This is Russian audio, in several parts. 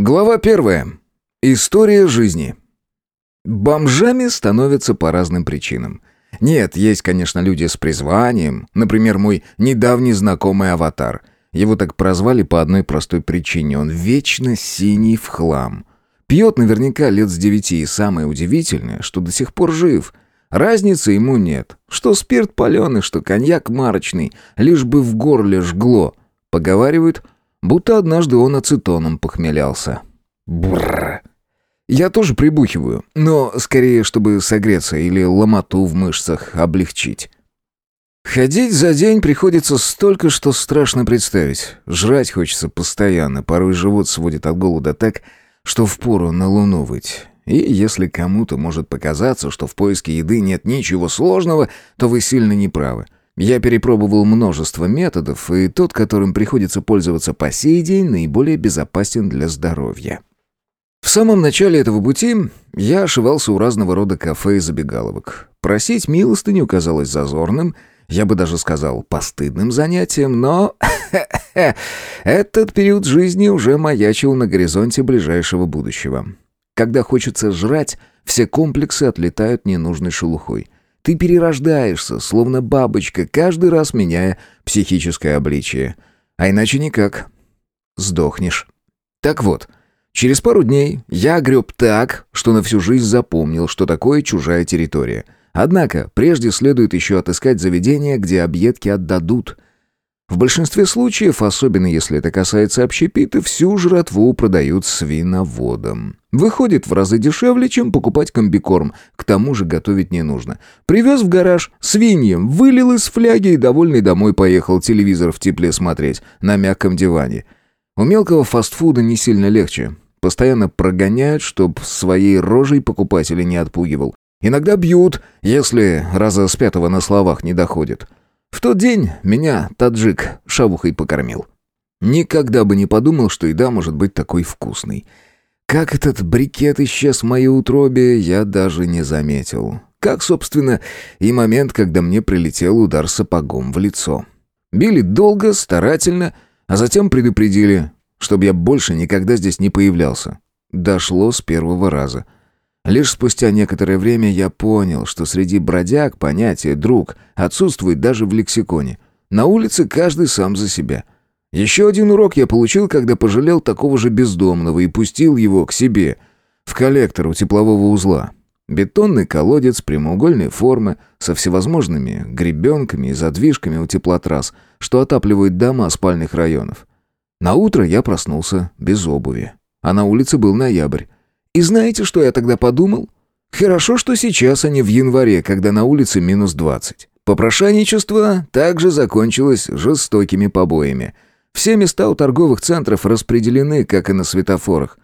Глава первая. История жизни. Бомжами становятся по разным причинам. Нет, есть, конечно, люди с призванием. Например, мой недавний знакомый Аватар. Его так прозвали по одной простой причине. Он вечно синий в хлам. Пьет наверняка лет с девяти, и самое удивительное, что до сих пор жив. Разницы ему нет. Что спирт паленый, что коньяк марочный, лишь бы в горле жгло. Поговаривают, будто однажды он ацетоном похмелялся. Бррр. Я тоже прибухиваю, но скорее, чтобы согреться или ломоту в мышцах облегчить. Ходить за день приходится столько, что страшно представить. Жрать хочется постоянно, порой живот сводит от голода так, что впору на луну выть. И если кому-то может показаться, что в поиске еды нет ничего сложного, то вы сильно неправы. Я перепробовал множество методов, и тот, которым приходится пользоваться по сей день, наиболее безопасен для здоровья. В самом начале этого пути я ошивался у разного рода кафе и забегаловок. Просить милостыню казалось зазорным, я бы даже сказал постыдным занятием, но этот период жизни уже маячил на горизонте ближайшего будущего. Когда хочется жрать, все комплексы отлетают ненужной шелухой. Ты перерождаешься, словно бабочка, каждый раз меняя психическое обличие. А иначе никак. Сдохнешь. Так вот, через пару дней я греб так, что на всю жизнь запомнил, что такое чужая территория — Однако, прежде следует еще отыскать заведение, где объедки отдадут. В большинстве случаев, особенно если это касается общепита, всю жратву продают свиноводом. Выходит в разы дешевле, чем покупать комбикорм, к тому же готовить не нужно. Привез в гараж свиньям, вылил из фляги и довольный домой поехал телевизор в тепле смотреть, на мягком диване. У мелкого фастфуда не сильно легче. Постоянно прогоняют, чтоб своей рожей покупателя не отпугивал. Иногда бьют, если раза с пятого на словах не доходит. В тот день меня таджик шавухой покормил. Никогда бы не подумал, что еда может быть такой вкусной. Как этот брикет исчез в моей утробе, я даже не заметил. Как, собственно, и момент, когда мне прилетел удар сапогом в лицо. Били долго, старательно, а затем предупредили, чтобы я больше никогда здесь не появлялся. Дошло с первого раза — Лишь спустя некоторое время я понял, что среди бродяг понятие «друг» отсутствует даже в лексиконе. На улице каждый сам за себя. Еще один урок я получил, когда пожалел такого же бездомного и пустил его к себе, в коллектор у теплового узла. Бетонный колодец прямоугольной формы со всевозможными гребенками и задвижками у теплотрасс, что отапливают дома спальных районов. На утро я проснулся без обуви. А на улице был ноябрь. И знаете, что я тогда подумал? Хорошо, что сейчас, а не в январе, когда на улице минус двадцать. Попрошайничество также закончилось жестокими побоями. Все места у торговых центров распределены, как и на светофорах.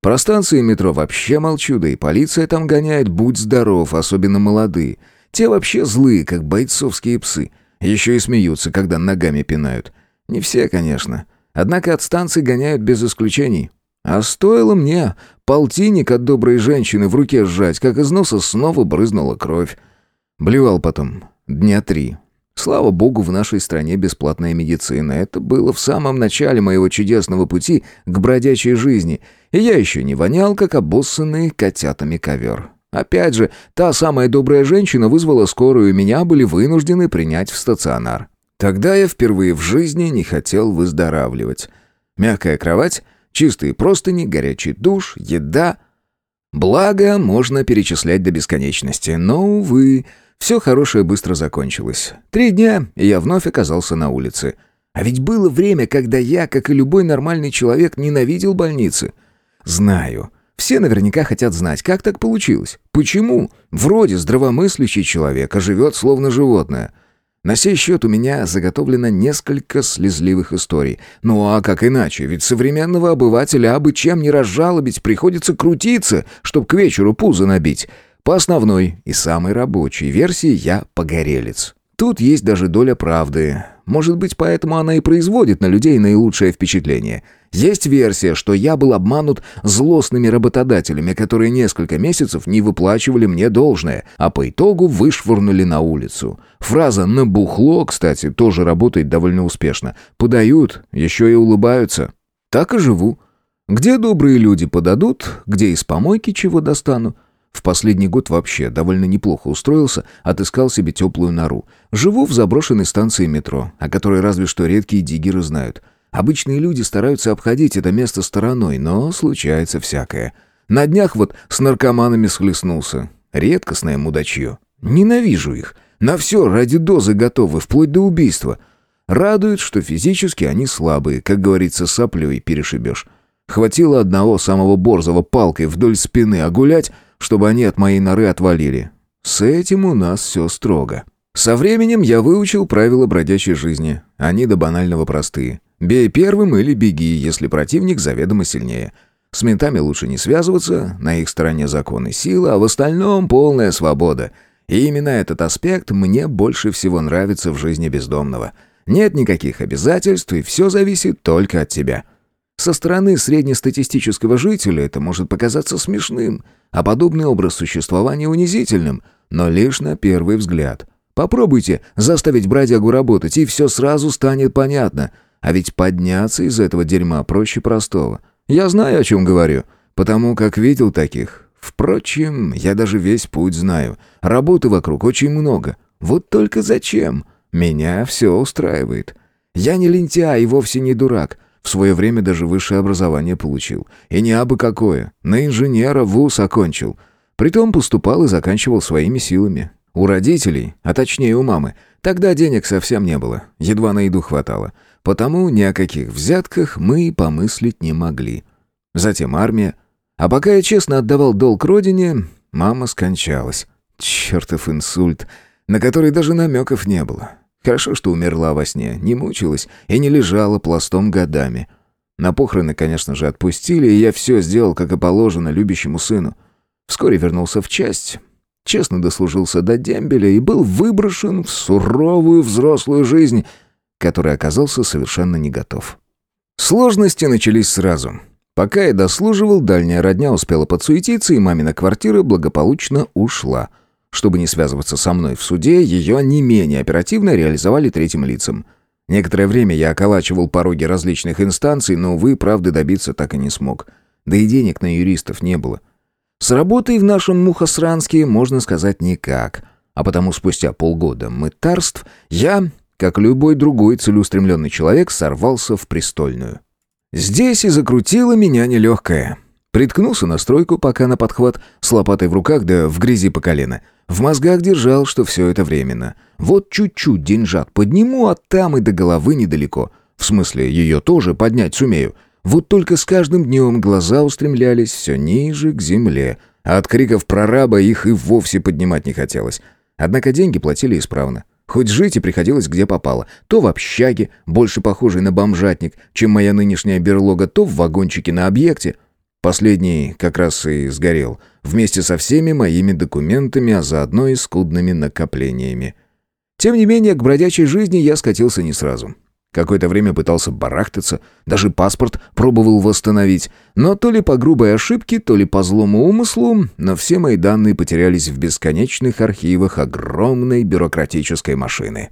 Про станции метро вообще молчу, да и полиция там гоняет, будь здоров, особенно молодые. Те вообще злые, как бойцовские псы. Еще и смеются, когда ногами пинают. Не все, конечно. Однако от станций гоняют без исключений. А стоило мне полтинник от доброй женщины в руке сжать, как из носа снова брызнула кровь. Блевал потом дня три. Слава богу, в нашей стране бесплатная медицина. Это было в самом начале моего чудесного пути к бродячей жизни, и я еще не вонял, как обоссанный котятами ковер. Опять же, та самая добрая женщина вызвала скорую, и меня были вынуждены принять в стационар. Тогда я впервые в жизни не хотел выздоравливать. Мягкая кровать, Чистые простыни, горячий душ, еда. Благо, можно перечислять до бесконечности. Но, увы, все хорошее быстро закончилось. Три дня, и я вновь оказался на улице. А ведь было время, когда я, как и любой нормальный человек, ненавидел больницы. Знаю. Все наверняка хотят знать, как так получилось. Почему? Вроде здравомыслящий человек, а живет словно животное. На сей счет у меня заготовлено несколько слезливых историй. Ну а как иначе? Ведь современного обывателя абы чем не разжалобить, приходится крутиться, чтоб к вечеру пузо набить. По основной и самой рабочей версии я погорелец. Тут есть даже доля правды. Может быть, поэтому она и производит на людей наилучшее впечатление – есть версия, что я был обманут злостными работодателями, которые несколько месяцев не выплачивали мне должное, а по итогу вышвырнули на улицу. Фраза «набухло», кстати, тоже работает довольно успешно. Подают, еще и улыбаются. Так и живу. Где добрые люди подадут, где из помойки чего достану. В последний год вообще довольно неплохо устроился, отыскал себе теплую нору. Живу в заброшенной станции метро, о которой разве что редкие диггеры знают. Обычные люди стараются обходить это место стороной, но случается всякое. На днях вот с наркоманами схлестнулся. Редкостное мудачье. Ненавижу их. На все ради дозы готовы, вплоть до убийства. Радует, что физически они слабые, как говорится, соплей перешибешь. Хватило одного самого борзого палкой вдоль спины, а гулять, чтобы они от моей норы отвалили. С этим у нас все строго. Со временем я выучил правила бродячей жизни. Они до банального простые. Бей первым или беги, если противник заведомо сильнее. С ментами лучше не связываться, на их стороне закон и сила, а в остальном полная свобода. И именно этот аспект мне больше всего нравится в жизни бездомного. Нет никаких обязательств, и все зависит только от тебя. Со стороны среднестатистического жителя это может показаться смешным, а подобный образ существования унизительным, но лишь на первый взгляд. Попробуйте заставить бродягу работать, и все сразу станет понятно – а ведь подняться из этого дерьма проще простого. Я знаю, о чем говорю, потому как видел таких. Впрочем, я даже весь путь знаю. Работы вокруг очень много. Вот только зачем? Меня все устраивает. Я не лентяй и вовсе не дурак. В свое время даже высшее образование получил. И не абы какое. На инженера вуз окончил. Притом поступал и заканчивал своими силами. У родителей, а точнее у мамы, тогда денег совсем не было. Едва на еду хватало. Потому ни о каких взятках мы и помыслить не могли. Затем армия. А пока я честно отдавал долг родине, мама скончалась. Чертов инсульт, на который даже намеков не было. Хорошо, что умерла во сне, не мучилась и не лежала пластом годами. На похороны, конечно же, отпустили, и я все сделал, как и положено, любящему сыну. Вскоре вернулся в часть, честно дослужился до дембеля и был выброшен в суровую взрослую жизнь, который оказался совершенно не готов. Сложности начались сразу. Пока я дослуживал, дальняя родня успела подсуетиться, и мамина квартира благополучно ушла. Чтобы не связываться со мной в суде, ее не менее оперативно реализовали третьим лицам. Некоторое время я околачивал пороги различных инстанций, но, увы, правды добиться так и не смог. Да и денег на юристов не было. С работой в нашем Мухосранске, можно сказать, никак. А потому спустя полгода мытарств я как любой другой целеустремленный человек, сорвался в престольную. Здесь и закрутило меня нелегкое. Приткнулся на стройку, пока на подхват, с лопатой в руках да в грязи по колено. В мозгах держал, что все это временно. Вот чуть-чуть деньжат подниму, а там и до головы недалеко. В смысле, ее тоже поднять сумею. Вот только с каждым днем глаза устремлялись все ниже к земле, а от криков прораба их и вовсе поднимать не хотелось. Однако деньги платили исправно. Хоть жить и приходилось где попало. То в общаге, больше похожей на бомжатник, чем моя нынешняя берлога, то в вагончике на объекте. Последний как раз и сгорел, вместе со всеми моими документами, а заодно и скудными накоплениями. Тем не менее, к бродячей жизни я скатился не сразу. Какое-то время пытался барахтаться, даже паспорт пробовал восстановить, но то ли по грубой ошибке, то ли по злому умыслу, но все мои данные потерялись в бесконечных архивах огромной бюрократической машины.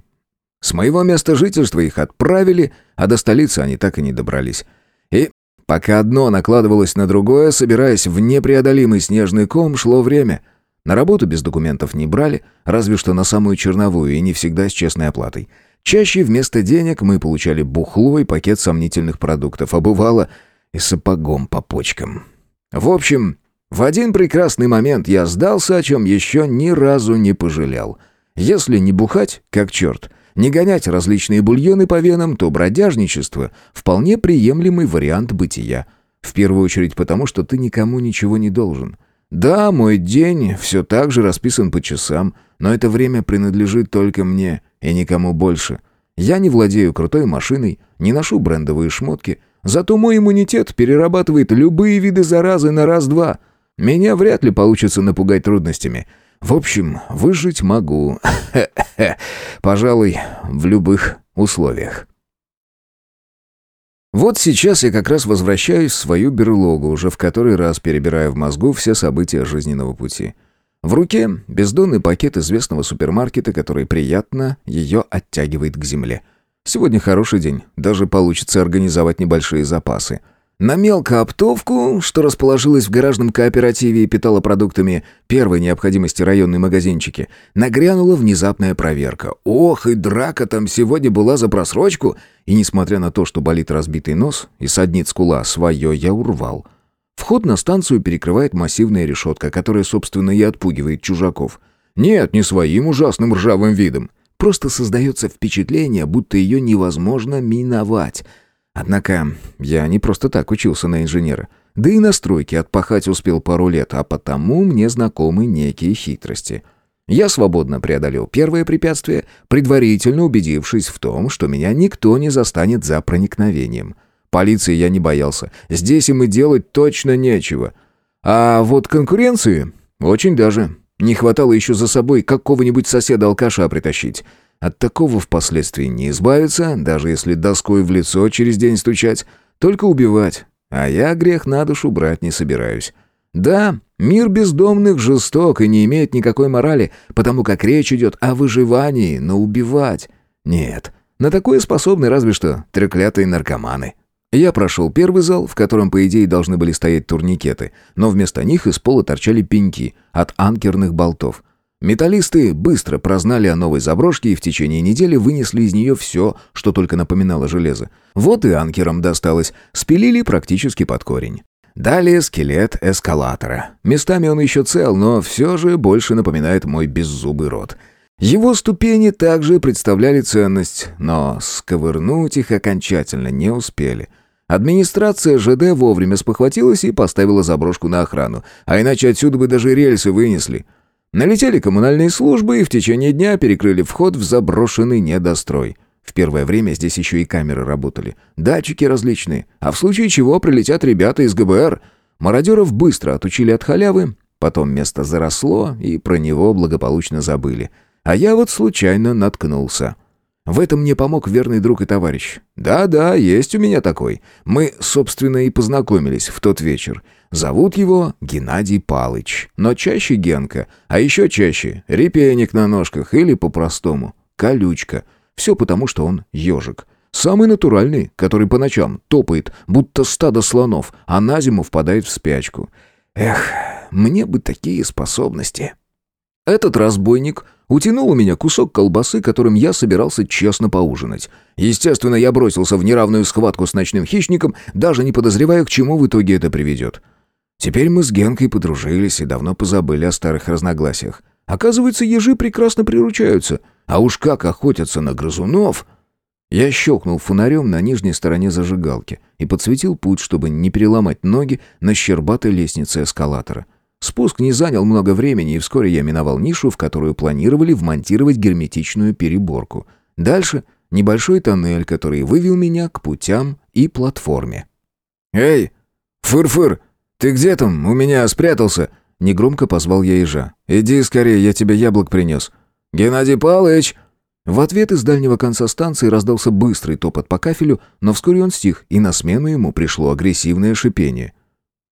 С моего места жительства их отправили, а до столицы они так и не добрались. И пока одно накладывалось на другое, собираясь в непреодолимый снежный ком, шло время. На работу без документов не брали, разве что на самую черновую и не всегда с честной оплатой. Чаще вместо денег мы получали бухло и пакет сомнительных продуктов, а бывало и сапогом по почкам. В общем, в один прекрасный момент я сдался, о чем еще ни разу не пожалел. Если не бухать, как черт, не гонять различные бульоны по венам, то бродяжничество — вполне приемлемый вариант бытия. В первую очередь потому, что ты никому ничего не должен. Да, мой день все так же расписан по часам, но это время принадлежит только мне — и никому больше. Я не владею крутой машиной, не ношу брендовые шмотки, зато мой иммунитет перерабатывает любые виды заразы на раз-два. Меня вряд ли получится напугать трудностями. В общем, выжить могу. Пожалуй, в любых условиях. Вот сейчас я как раз возвращаюсь в свою берлогу, уже в который раз перебирая в мозгу все события жизненного пути. В руке бездонный пакет известного супермаркета, который приятно ее оттягивает к земле. Сегодня хороший день, даже получится организовать небольшие запасы. На мелкооптовку, что расположилась в гаражном кооперативе и питала продуктами первой необходимости районной магазинчики, нагрянула внезапная проверка. Ох, и драка там сегодня была за просрочку! И несмотря на то, что болит разбитый нос и саднит скула, свое я урвал. Вход на станцию перекрывает массивная решетка, которая, собственно, и отпугивает чужаков. Нет, не своим ужасным ржавым видом. Просто создается впечатление, будто ее невозможно миновать — Однако я не просто так учился на инженера. Да и на стройке отпахать успел пару лет, а потому мне знакомы некие хитрости. Я свободно преодолел первое препятствие, предварительно убедившись в том, что меня никто не застанет за проникновением. Полиции я не боялся. Здесь им и делать точно нечего. А вот конкуренции очень даже. Не хватало еще за собой какого-нибудь соседа-алкаша притащить. От такого впоследствии не избавиться, даже если доской в лицо через день стучать, только убивать. А я грех на душу брать не собираюсь. Да, мир бездомных жесток и не имеет никакой морали, потому как речь идет о выживании, но убивать... Нет, на такое способны разве что треклятые наркоманы. Я прошел первый зал, в котором, по идее, должны были стоять турникеты, но вместо них из пола торчали пеньки от анкерных болтов. Металлисты быстро прознали о новой заброшке и в течение недели вынесли из нее все, что только напоминало железо. Вот и анкерам досталось, спилили практически под корень. Далее скелет эскалатора. Местами он еще цел, но все же больше напоминает мой беззубый рот. Его ступени также представляли ценность, но сковырнуть их окончательно не успели. Администрация ЖД вовремя спохватилась и поставила заброшку на охрану, а иначе отсюда бы даже рельсы вынесли — Налетели коммунальные службы и в течение дня перекрыли вход в заброшенный недострой. В первое время здесь еще и камеры работали, датчики различные, а в случае чего прилетят ребята из ГБР. Мародеров быстро отучили от халявы, потом место заросло, и про него благополучно забыли. А я вот случайно наткнулся. В этом мне помог верный друг и товарищ. Да-да, есть у меня такой. Мы, собственно, и познакомились в тот вечер. Зовут его Геннадий Палыч, но чаще Генка, а еще чаще репейник на ножках или по-простому колючка. Все потому, что он ежик. Самый натуральный, который по ночам топает, будто стадо слонов, а на зиму впадает в спячку. Эх, мне бы такие способности. Этот разбойник утянул у меня кусок колбасы, которым я собирался честно поужинать. Естественно, я бросился в неравную схватку с ночным хищником, даже не подозревая, к чему в итоге это приведет. Теперь мы с Генкой подружились и давно позабыли о старых разногласиях. Оказывается, ежи прекрасно приручаются, а уж как охотятся на грызунов. Я щелкнул фонарем на нижней стороне зажигалки и подсветил путь, чтобы не переломать ноги на щербатой лестнице эскалатора. Спуск не занял много времени, и вскоре я миновал нишу, в которую планировали вмонтировать герметичную переборку. Дальше небольшой тоннель, который вывел меня к путям и платформе. «Эй, фыр-фыр!» «Ты где там? У меня спрятался!» Негромко позвал я ежа. «Иди скорее, я тебе яблок принес». «Геннадий Павлович!» В ответ из дальнего конца станции раздался быстрый топот по кафелю, но вскоре он стих, и на смену ему пришло агрессивное шипение.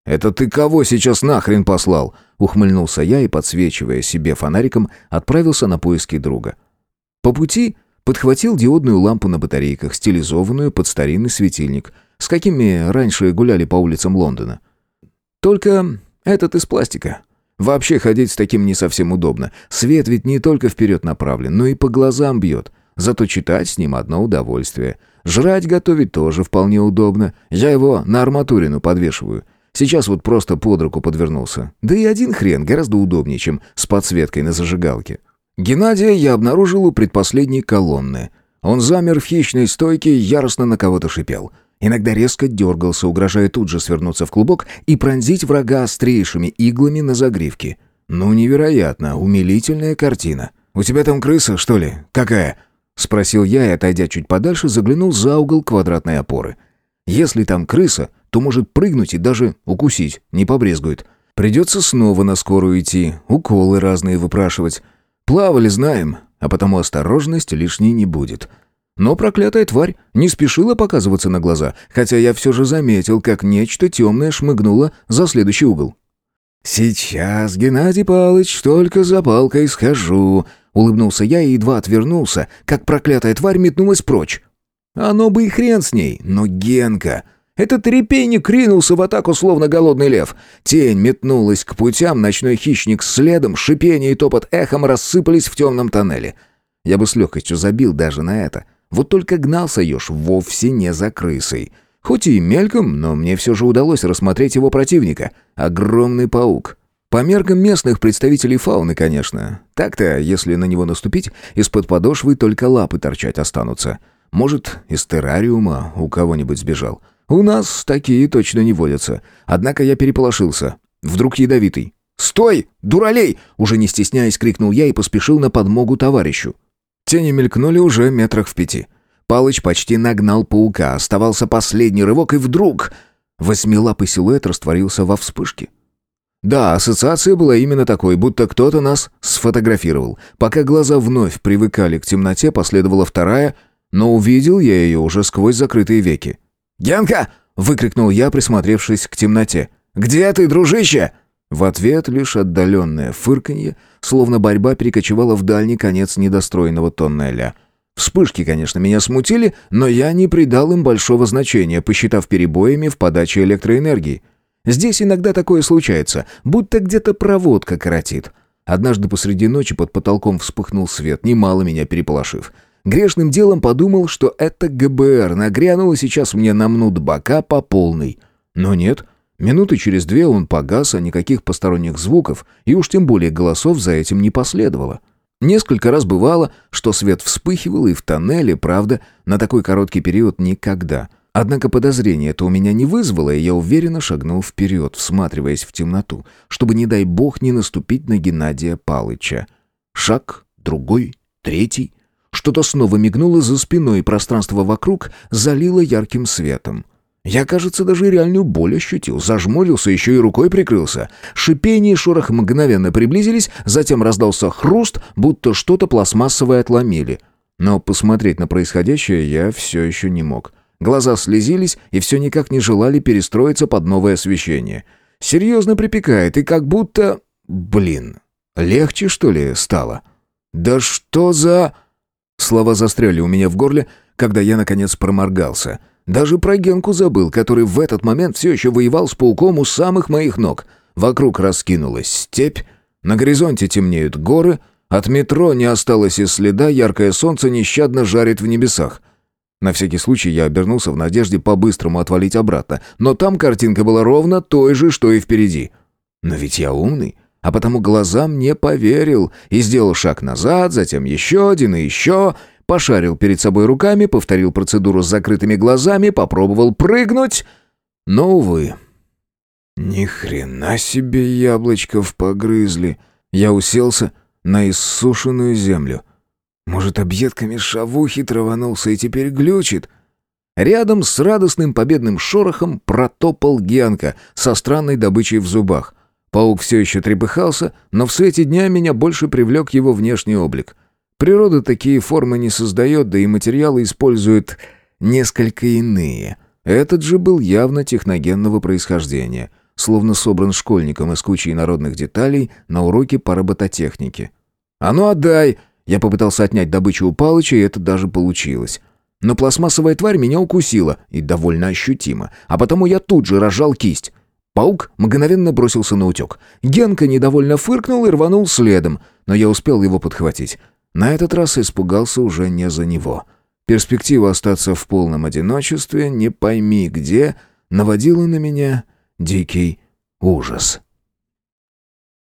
«Это ты кого сейчас нахрен послал?» Ухмыльнулся я и, подсвечивая себе фонариком, отправился на поиски друга. По пути подхватил диодную лампу на батарейках, стилизованную под старинный светильник, с какими раньше гуляли по улицам Лондона. Только этот из пластика. Вообще ходить с таким не совсем удобно. Свет ведь не только вперед направлен, но и по глазам бьет. Зато читать с ним одно удовольствие. Жрать готовить тоже вполне удобно. Я его на арматурину подвешиваю. Сейчас вот просто под руку подвернулся. Да и один хрен гораздо удобнее, чем с подсветкой на зажигалке. Геннадия я обнаружил у предпоследней колонны. Он замер в хищной стойке яростно на кого-то шипел — Иногда резко дергался, угрожая тут же свернуться в клубок и пронзить врага острейшими иглами на загривке. Ну, невероятно, умилительная картина. «У тебя там крыса, что ли? Какая?» Спросил я и, отойдя чуть подальше, заглянул за угол квадратной опоры. «Если там крыса, то может прыгнуть и даже укусить, не побрезгует. Придется снова на скорую идти, уколы разные выпрашивать. Плавали, знаем, а потому осторожность лишней не будет». Но проклятая тварь не спешила показываться на глаза, хотя я все же заметил, как нечто темное шмыгнуло за следующий угол. «Сейчас, Геннадий Павлович, только за палкой схожу», — улыбнулся я и едва отвернулся, как проклятая тварь метнулась прочь. «Оно бы и хрен с ней, но Генка...» Этот репейник ринулся в атаку, словно голодный лев. Тень метнулась к путям, ночной хищник следом, шипение и топот эхом рассыпались в темном тоннеле. Я бы с легкостью забил даже на это. Вот только гнался еж вовсе не за крысой. Хоть и мельком, но мне все же удалось рассмотреть его противника. Огромный паук. По меркам местных представителей фауны, конечно. Так-то, если на него наступить, из-под подошвы только лапы торчать останутся. Может, из террариума у кого-нибудь сбежал. У нас такие точно не водятся. Однако я переполошился. Вдруг ядовитый. «Стой! Дуралей!» Уже не стесняясь, крикнул я и поспешил на подмогу товарищу. Тени мелькнули уже метрах в пяти. Палыч почти нагнал паука, оставался последний рывок, и вдруг... Восьмилапый силуэт растворился во вспышке. Да, ассоциация была именно такой, будто кто-то нас сфотографировал. Пока глаза вновь привыкали к темноте, последовала вторая, но увидел я ее уже сквозь закрытые веки. «Генка!» — выкрикнул я, присмотревшись к темноте. «Где ты, дружище?» В ответ лишь отдаленное фырканье, словно борьба перекочевала в дальний конец недостроенного тоннеля. Вспышки, конечно, меня смутили, но я не придал им большого значения, посчитав перебоями в подаче электроэнергии. Здесь иногда такое случается, будто где-то проводка коротит. Однажды посреди ночи под потолком вспыхнул свет, немало меня переполошив — Грешным делом подумал, что это ГБР нагрянуло сейчас мне на мнут бока по полной. Но нет, минуты через две он погас, а никаких посторонних звуков и уж тем более голосов за этим не последовало. Несколько раз бывало, что свет вспыхивал и в тоннеле, правда, на такой короткий период никогда. Однако подозрение это у меня не вызвало, и я уверенно шагнул вперед, всматриваясь в темноту, чтобы, не дай бог, не наступить на Геннадия Палыча. Шаг, другой, третий. Что-то снова мигнуло за спиной, и пространство вокруг залило ярким светом. Я, кажется, даже реальную боль ощутил, зажмурился, еще и рукой прикрылся. Шипение и шорох мгновенно приблизились, затем раздался хруст, будто что-то пластмассовое отломили. Но посмотреть на происходящее я все еще не мог. Глаза слезились и все никак не желали перестроиться под новое освещение. Серьезно припекает, и как будто... Блин, легче, что ли, стало? Да что за... Слова застряли у меня в горле, когда я, наконец, проморгался. Даже про Генку забыл, который в этот момент все еще воевал с пауком у самых моих ног. Вокруг раскинулась степь, на горизонте темнеют горы, от метро не осталось и следа, яркое солнце нещадно жарит в небесах. На всякий случай я обернулся в надежде по-быстрому отвалить обратно, но там картинка была ровно той же, что и впереди. Но ведь я умный а потому глазам не поверил и сделал шаг назад, затем еще один и еще, пошарил перед собой руками, повторил процедуру с закрытыми глазами, попробовал прыгнуть, но, увы. Ни хрена себе яблочков погрызли. Я уселся на иссушенную землю. Может, объедками шавухи траванулся и теперь глючит? Рядом с радостным победным шорохом протопал Генка со странной добычей в зубах. Паук все еще трепыхался, но в свете дня меня больше привлек его внешний облик. Природа такие формы не создает, да и материалы использует несколько иные. Этот же был явно техногенного происхождения, словно собран школьником из кучи народных деталей на уроке по робототехнике. «А ну отдай!» Я попытался отнять добычу у Палыча, и это даже получилось. Но пластмассовая тварь меня укусила, и довольно ощутимо, а потому я тут же разжал кисть. Паук мгновенно бросился на утек. Генка недовольно фыркнул и рванул следом, но я успел его подхватить. На этот раз испугался уже не за него. Перспектива остаться в полном одиночестве, не пойми где, наводила на меня дикий ужас.